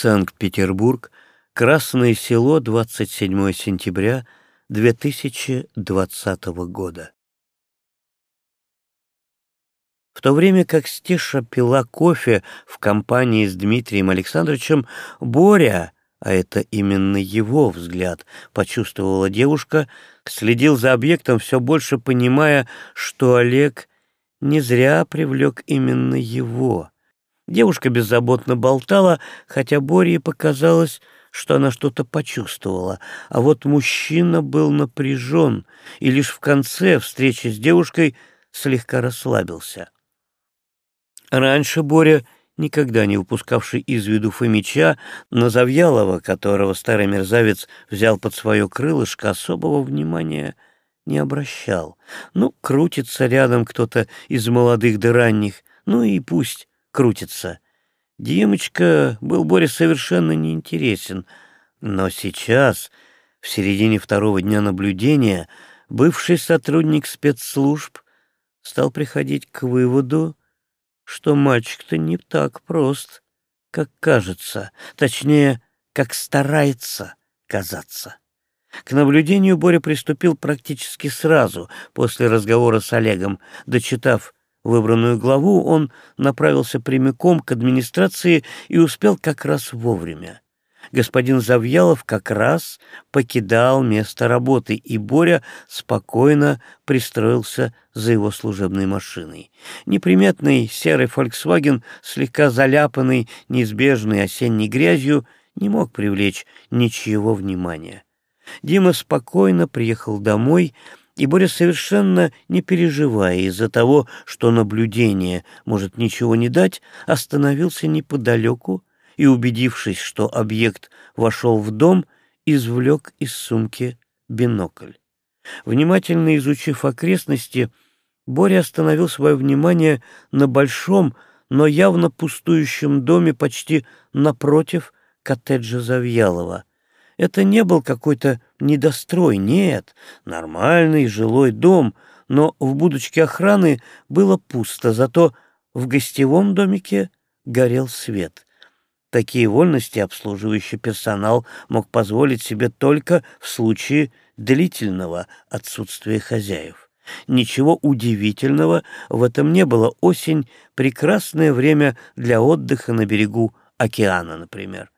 Санкт-Петербург, Красное село, 27 сентября 2020 года. В то время как Стеша пила кофе в компании с Дмитрием Александровичем, Боря, а это именно его взгляд, почувствовала девушка, следил за объектом, все больше понимая, что Олег не зря привлек именно его. Девушка беззаботно болтала, хотя Боре показалось, что она что-то почувствовала, а вот мужчина был напряжен и лишь в конце встречи с девушкой слегка расслабился. Раньше Боря, никогда не упускавший из виду Фомича, на Завьялова, которого старый мерзавец взял под свое крылышко, особого внимания не обращал. Ну, крутится рядом кто-то из молодых да ранних, ну и пусть крутится. Димочка был Боре совершенно неинтересен, но сейчас, в середине второго дня наблюдения, бывший сотрудник спецслужб стал приходить к выводу, что мальчик-то не так прост, как кажется, точнее, как старается казаться. К наблюдению Боря приступил практически сразу после разговора с Олегом, дочитав выбранную главу, он направился прямиком к администрации и успел как раз вовремя. Господин Завьялов как раз покидал место работы, и Боря спокойно пристроился за его служебной машиной. Неприметный серый «Фольксваген», слегка заляпанный неизбежной осенней грязью, не мог привлечь ничьего внимания. Дима спокойно приехал домой, и Боря, совершенно не переживая из-за того, что наблюдение может ничего не дать, остановился неподалеку и, убедившись, что объект вошел в дом, извлек из сумки бинокль. Внимательно изучив окрестности, Боря остановил свое внимание на большом, но явно пустующем доме почти напротив коттеджа Завьялова. Это не был какой-то недострой, нет, нормальный жилой дом, но в будочке охраны было пусто, зато в гостевом домике горел свет. Такие вольности обслуживающий персонал мог позволить себе только в случае длительного отсутствия хозяев. Ничего удивительного в этом не было. Осень — прекрасное время для отдыха на берегу океана, например.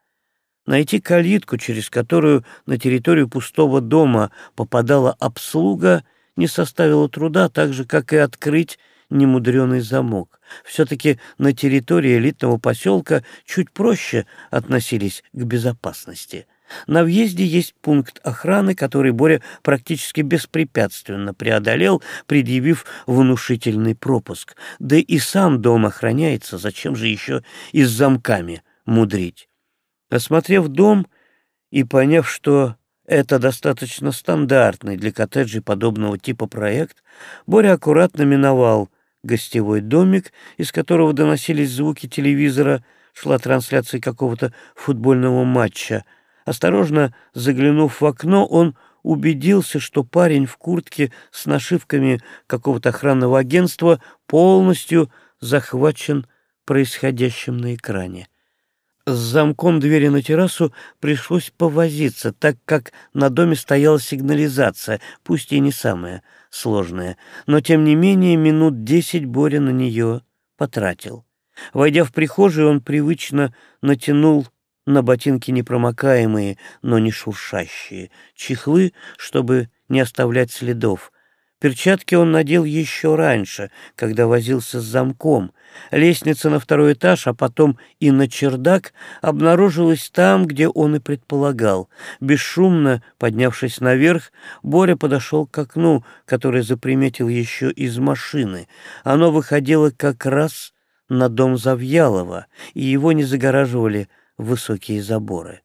Найти калитку, через которую на территорию пустого дома попадала обслуга, не составило труда, так же, как и открыть немудреный замок. Все-таки на территории элитного поселка чуть проще относились к безопасности. На въезде есть пункт охраны, который Боря практически беспрепятственно преодолел, предъявив внушительный пропуск. Да и сам дом охраняется, зачем же еще и с замками мудрить? Осмотрев дом и поняв, что это достаточно стандартный для коттеджей подобного типа проект, Боря аккуратно миновал гостевой домик, из которого доносились звуки телевизора, шла трансляция какого-то футбольного матча. Осторожно заглянув в окно, он убедился, что парень в куртке с нашивками какого-то охранного агентства полностью захвачен происходящим на экране. С замком двери на террасу пришлось повозиться, так как на доме стояла сигнализация, пусть и не самая сложная, но тем не менее минут десять Боря на нее потратил. Войдя в прихожую, он привычно натянул на ботинки непромокаемые, но не шуршащие, чехлы, чтобы не оставлять следов, Перчатки он надел еще раньше, когда возился с замком. Лестница на второй этаж, а потом и на чердак обнаружилась там, где он и предполагал. Бесшумно поднявшись наверх, Боря подошел к окну, которое заприметил еще из машины. Оно выходило как раз на дом Завьялова, и его не загораживали высокие заборы.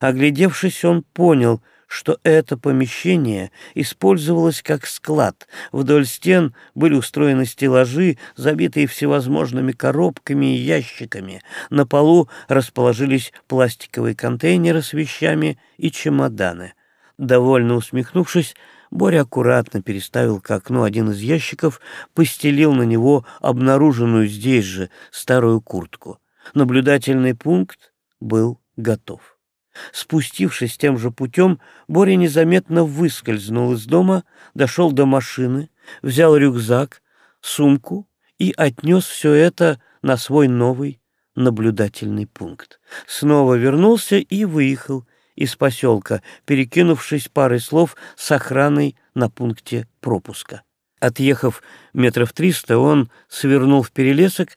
Оглядевшись, он понял — что это помещение использовалось как склад. Вдоль стен были устроены стеллажи, забитые всевозможными коробками и ящиками. На полу расположились пластиковые контейнеры с вещами и чемоданы. Довольно усмехнувшись, Боря аккуратно переставил к окну один из ящиков, постелил на него обнаруженную здесь же старую куртку. Наблюдательный пункт был готов. Спустившись тем же путем, Боря незаметно выскользнул из дома, дошел до машины, взял рюкзак, сумку и отнес все это на свой новый наблюдательный пункт. Снова вернулся и выехал из поселка, перекинувшись парой слов с охраной на пункте пропуска. Отъехав метров триста, он свернул в перелесок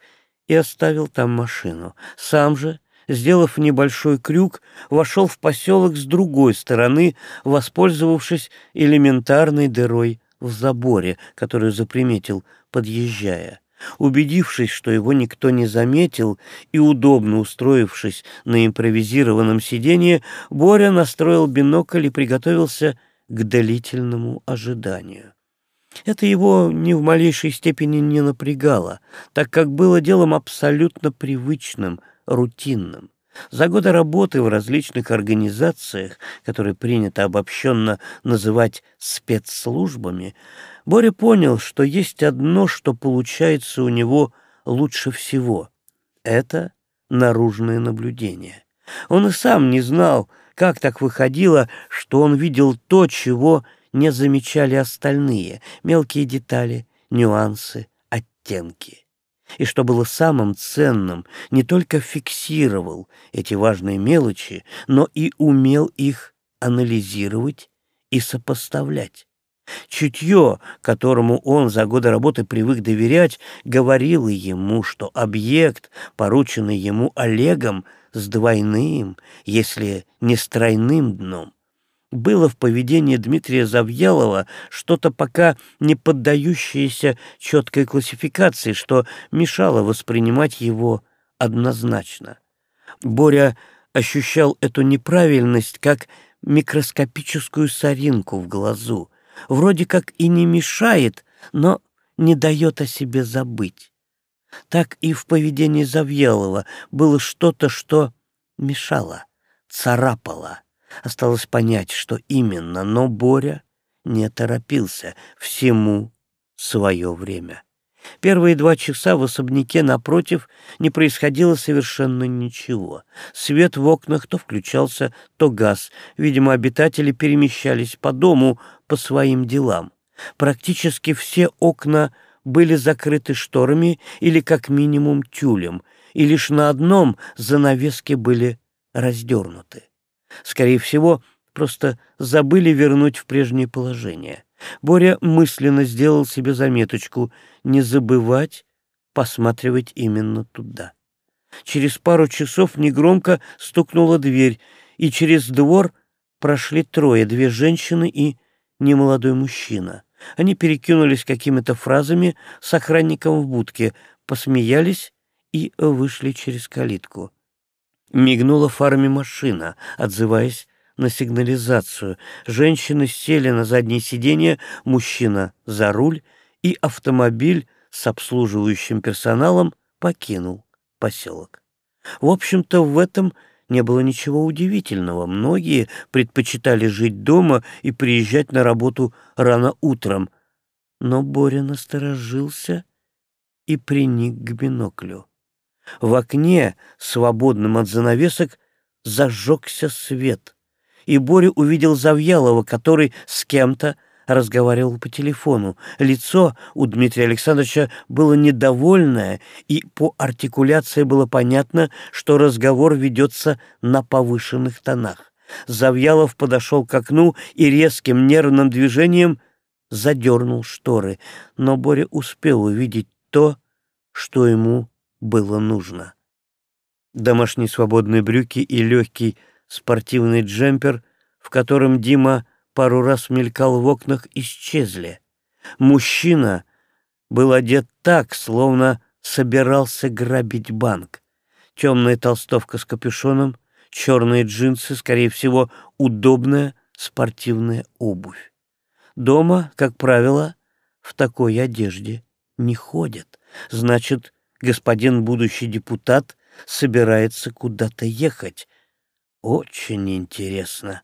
и оставил там машину. Сам же сделав небольшой крюк, вошел в поселок с другой стороны, воспользовавшись элементарной дырой в заборе, которую заприметил, подъезжая. Убедившись, что его никто не заметил, и удобно устроившись на импровизированном сиденье, Боря настроил бинокль и приготовился к длительному ожиданию. Это его ни в малейшей степени не напрягало, так как было делом абсолютно привычным — рутинным. За годы работы в различных организациях, которые принято обобщенно называть спецслужбами, Боря понял, что есть одно, что получается у него лучше всего. Это наружное наблюдение. Он и сам не знал, как так выходило, что он видел то, чего не замечали остальные, мелкие детали, нюансы, оттенки и, что было самым ценным, не только фиксировал эти важные мелочи, но и умел их анализировать и сопоставлять. Чутье, которому он за годы работы привык доверять, говорило ему, что объект, порученный ему Олегом, с двойным, если не с тройным дном, было в поведении Дмитрия Завьялова что-то пока не поддающееся четкой классификации, что мешало воспринимать его однозначно. Боря ощущал эту неправильность как микроскопическую соринку в глазу, вроде как и не мешает, но не дает о себе забыть. Так и в поведении Завьялова было что-то, что мешало, царапало. Осталось понять, что именно, но Боря не торопился. Всему свое время. Первые два часа в особняке напротив не происходило совершенно ничего. Свет в окнах то включался, то газ. Видимо, обитатели перемещались по дому по своим делам. Практически все окна были закрыты шторами или как минимум тюлем, и лишь на одном занавески были раздернуты. Скорее всего, просто забыли вернуть в прежнее положение. Боря мысленно сделал себе заметочку не забывать посматривать именно туда. Через пару часов негромко стукнула дверь, и через двор прошли трое, две женщины и немолодой мужчина. Они перекинулись какими-то фразами с охранником в будке, посмеялись и вышли через калитку. Мигнула фарами машина, отзываясь на сигнализацию. Женщины сели на заднее сиденье, мужчина за руль, и автомобиль с обслуживающим персоналом покинул поселок. В общем-то, в этом не было ничего удивительного. Многие предпочитали жить дома и приезжать на работу рано утром. Но Боря насторожился и приник к биноклю. В окне, свободном от занавесок, зажегся свет, и Боря увидел Завьялова, который с кем-то разговаривал по телефону. Лицо у Дмитрия Александровича было недовольное, и по артикуляции было понятно, что разговор ведется на повышенных тонах. Завьялов подошел к окну и резким нервным движением задернул шторы, но Боря успел увидеть то, что ему было нужно. Домашние свободные брюки и легкий спортивный джемпер, в котором Дима пару раз мелькал в окнах, исчезли. Мужчина был одет так, словно собирался грабить банк. Темная толстовка с капюшоном, черные джинсы, скорее всего, удобная спортивная обувь. Дома, как правило, в такой одежде не ходят. Значит, господин будущий депутат собирается куда-то ехать. Очень интересно.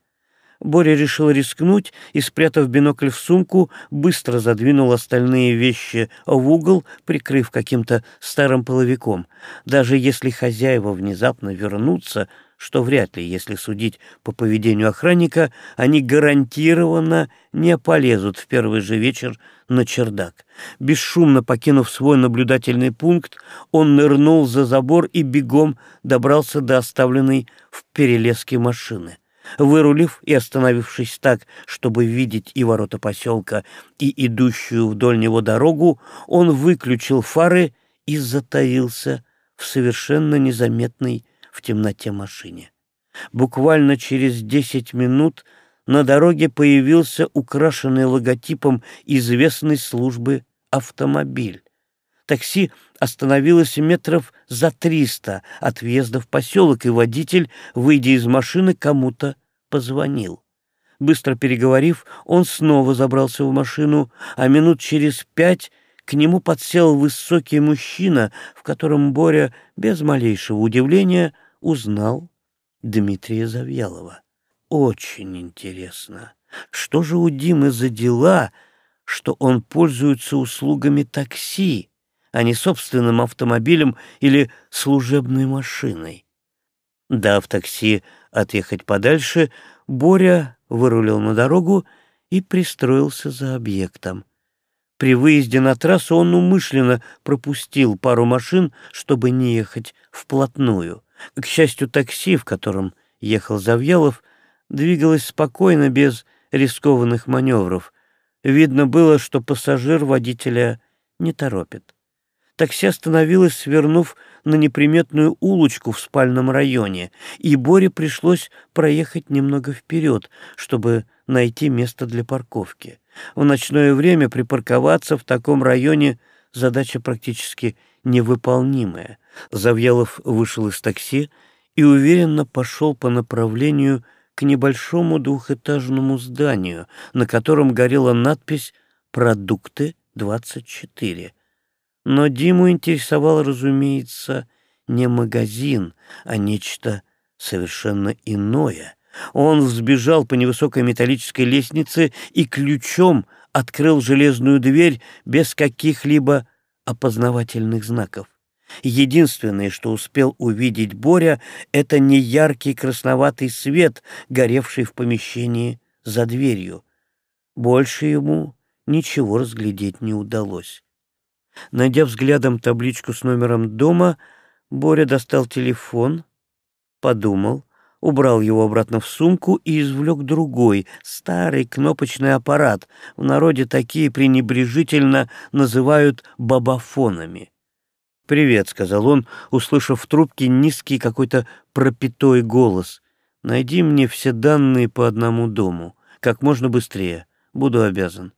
Боря решил рискнуть и, спрятав бинокль в сумку, быстро задвинул остальные вещи в угол, прикрыв каким-то старым половиком. Даже если хозяева внезапно вернутся, что вряд ли, если судить по поведению охранника, они гарантированно не полезут в первый же вечер на чердак. Бесшумно покинув свой наблюдательный пункт, он нырнул за забор и бегом добрался до оставленной в перелеске машины. Вырулив и остановившись так, чтобы видеть и ворота поселка, и идущую вдоль него дорогу, он выключил фары и затаился в совершенно незаметной в темноте машине. Буквально через десять минут на дороге появился украшенный логотипом известной службы автомобиль. Такси остановилось метров за триста от въезда в поселок, и водитель, выйдя из машины, кому-то позвонил. Быстро переговорив, он снова забрался в машину, а минут через пять к нему подсел высокий мужчина, в котором Боря без малейшего удивления узнал Дмитрия Завьялова. Очень интересно, что же у Димы за дела, что он пользуется услугами такси, а не собственным автомобилем или служебной машиной? Дав такси отъехать подальше, Боря вырулил на дорогу и пристроился за объектом. При выезде на трассу он умышленно пропустил пару машин, чтобы не ехать вплотную. К счастью, такси, в котором ехал Завьялов, двигалось спокойно, без рискованных маневров. Видно было, что пассажир водителя не торопит. Такси остановилось, свернув на неприметную улочку в спальном районе, и Боре пришлось проехать немного вперед, чтобы найти место для парковки. В ночное время припарковаться в таком районе задача практически невыполнимая. Завьялов вышел из такси и уверенно пошел по направлению к небольшому двухэтажному зданию, на котором горела надпись «Продукты 24». Но Диму интересовал, разумеется, не магазин, а нечто совершенно иное. Он взбежал по невысокой металлической лестнице и ключом открыл железную дверь без каких-либо опознавательных знаков. Единственное, что успел увидеть Боря, это неяркий красноватый свет, горевший в помещении за дверью. Больше ему ничего разглядеть не удалось. Найдя взглядом табличку с номером дома, Боря достал телефон, подумал, убрал его обратно в сумку и извлек другой, старый кнопочный аппарат. В народе такие пренебрежительно называют бабафонами. «Привет», — сказал он, услышав в трубке низкий какой-то пропитой голос. «Найди мне все данные по одному дому. Как можно быстрее. Буду обязан».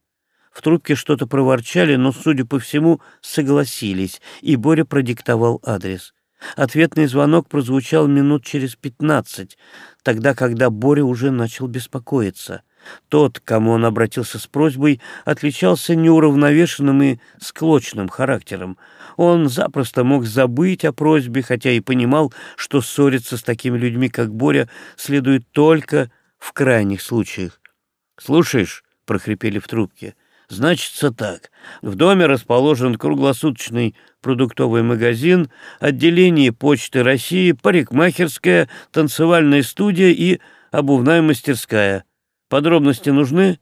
В трубке что-то проворчали, но, судя по всему, согласились, и Боря продиктовал адрес. Ответный звонок прозвучал минут через пятнадцать, тогда, когда Боря уже начал беспокоиться. Тот, кому он обратился с просьбой, отличался неуравновешенным и склочным характером. Он запросто мог забыть о просьбе, хотя и понимал, что ссориться с такими людьми, как Боря, следует только в крайних случаях. «Слушаешь?» — прохрипели в трубке. Значится так. В доме расположен круглосуточный продуктовый магазин, отделение Почты России, парикмахерская, танцевальная студия и обувная мастерская. Подробности нужны?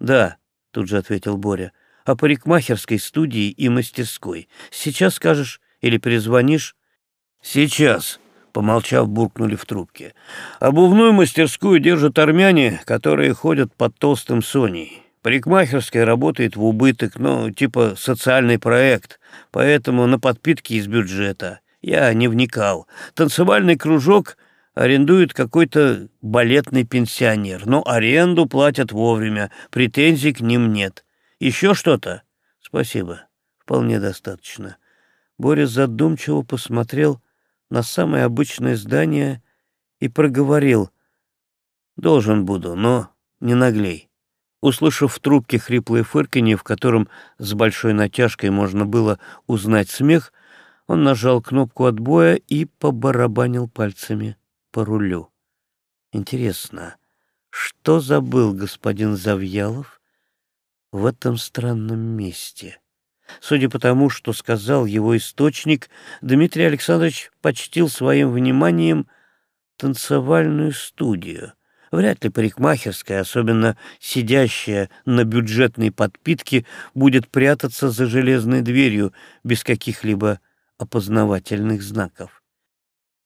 Да, тут же ответил Боря. О парикмахерской студии и мастерской. Сейчас скажешь или перезвонишь? Сейчас, помолчав, буркнули в трубке. Обувную мастерскую держат армяне, которые ходят под толстым Соней. Парикмахерская работает в убыток, ну, типа социальный проект, поэтому на подпитки из бюджета. Я не вникал. Танцевальный кружок арендует какой-то балетный пенсионер, но аренду платят вовремя, претензий к ним нет. Еще что-то? Спасибо, вполне достаточно. Боря задумчиво посмотрел на самое обычное здание и проговорил. Должен буду, но не наглей. Услышав в трубке хриплое фырканье, в котором с большой натяжкой можно было узнать смех, он нажал кнопку отбоя и побарабанил пальцами по рулю. Интересно, Что забыл господин Завьялов в этом странном месте? Судя по тому, что сказал его источник, Дмитрий Александрович почтил своим вниманием танцевальную студию. Вряд ли парикмахерская, особенно сидящая на бюджетной подпитке, будет прятаться за железной дверью без каких-либо опознавательных знаков.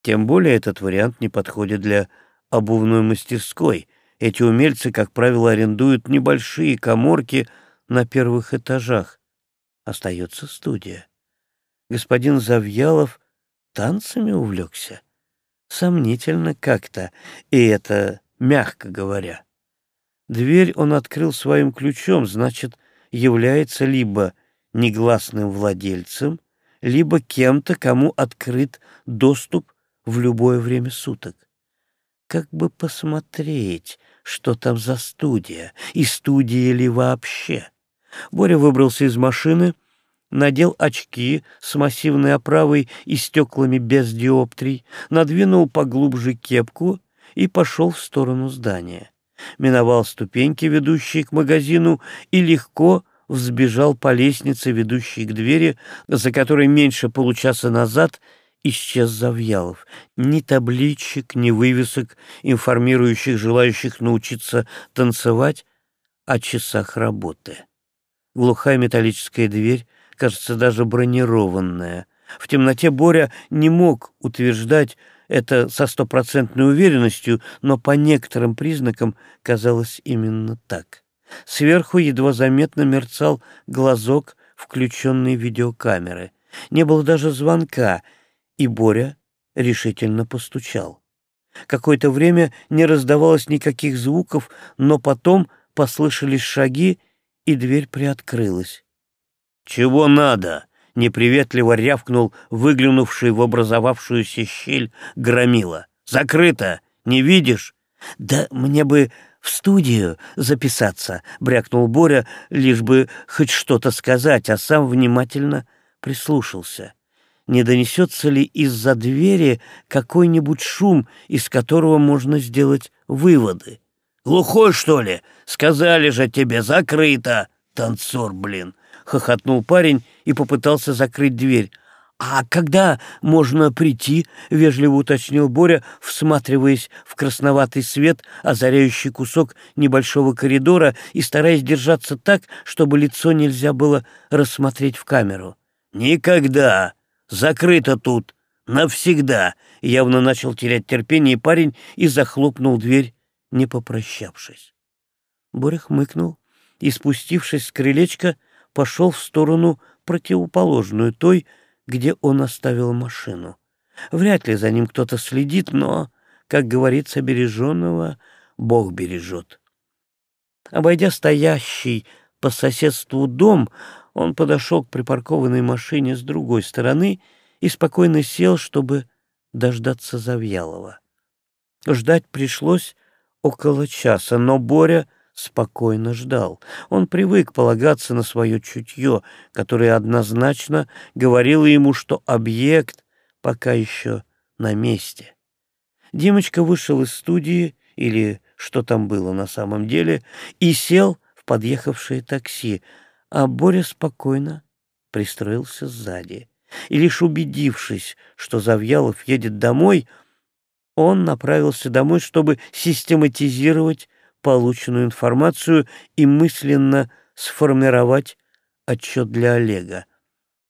Тем более этот вариант не подходит для обувной мастерской. Эти умельцы, как правило, арендуют небольшие коморки на первых этажах. Остается студия. Господин Завьялов танцами увлекся. Сомнительно как-то, и это мягко говоря. Дверь он открыл своим ключом, значит, является либо негласным владельцем, либо кем-то, кому открыт доступ в любое время суток. Как бы посмотреть, что там за студия, и студия ли вообще? Боря выбрался из машины, надел очки с массивной оправой и стеклами без диоптрий, надвинул поглубже кепку и пошел в сторону здания. Миновал ступеньки, ведущие к магазину, и легко взбежал по лестнице, ведущей к двери, за которой меньше получаса назад исчез Завьялов. Ни табличек, ни вывесок, информирующих желающих научиться танцевать о часах работы. Глухая металлическая дверь, кажется, даже бронированная. В темноте Боря не мог утверждать это со стопроцентной уверенностью, но по некоторым признакам казалось именно так. Сверху едва заметно мерцал глазок включенной видеокамеры. Не было даже звонка, и Боря решительно постучал. Какое-то время не раздавалось никаких звуков, но потом послышались шаги, и дверь приоткрылась. «Чего надо?» — неприветливо рявкнул выглянувший в образовавшуюся щель громила. «Закрыто! Не видишь?» «Да мне бы в студию записаться», — брякнул Боря, лишь бы хоть что-то сказать, а сам внимательно прислушался. Не донесется ли из-за двери какой-нибудь шум, из которого можно сделать выводы? «Глухой, что ли? Сказали же тебе, закрыто!» «Танцор, блин!» — хохотнул парень и попытался закрыть дверь. «А когда можно прийти?» — вежливо уточнил Боря, всматриваясь в красноватый свет, озаряющий кусок небольшого коридора и стараясь держаться так, чтобы лицо нельзя было рассмотреть в камеру. «Никогда! Закрыто тут! Навсегда!» Явно начал терять терпение парень и захлопнул дверь не попрощавшись. Боря хмыкнул и, спустившись с крылечка, пошел в сторону противоположную той, где он оставил машину. Вряд ли за ним кто-то следит, но, как говорится, береженного Бог бережет. Обойдя стоящий по соседству дом, он подошел к припаркованной машине с другой стороны и спокойно сел, чтобы дождаться Завьялова. Ждать пришлось около часа, но Боря спокойно ждал. Он привык полагаться на свое чутье, которое однозначно говорило ему, что объект пока еще на месте. Димочка вышел из студии, или что там было на самом деле, и сел в подъехавшее такси, а Боря спокойно пристроился сзади. И лишь убедившись, что Завьялов едет домой, он направился домой, чтобы систематизировать полученную информацию и мысленно сформировать отчет для Олега.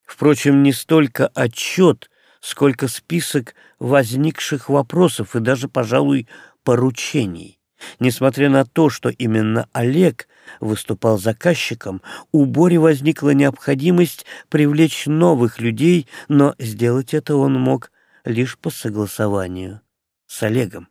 Впрочем, не столько отчет, сколько список возникших вопросов и даже, пожалуй, поручений. Несмотря на то, что именно Олег выступал заказчиком, у Бори возникла необходимость привлечь новых людей, но сделать это он мог лишь по согласованию с Олегом.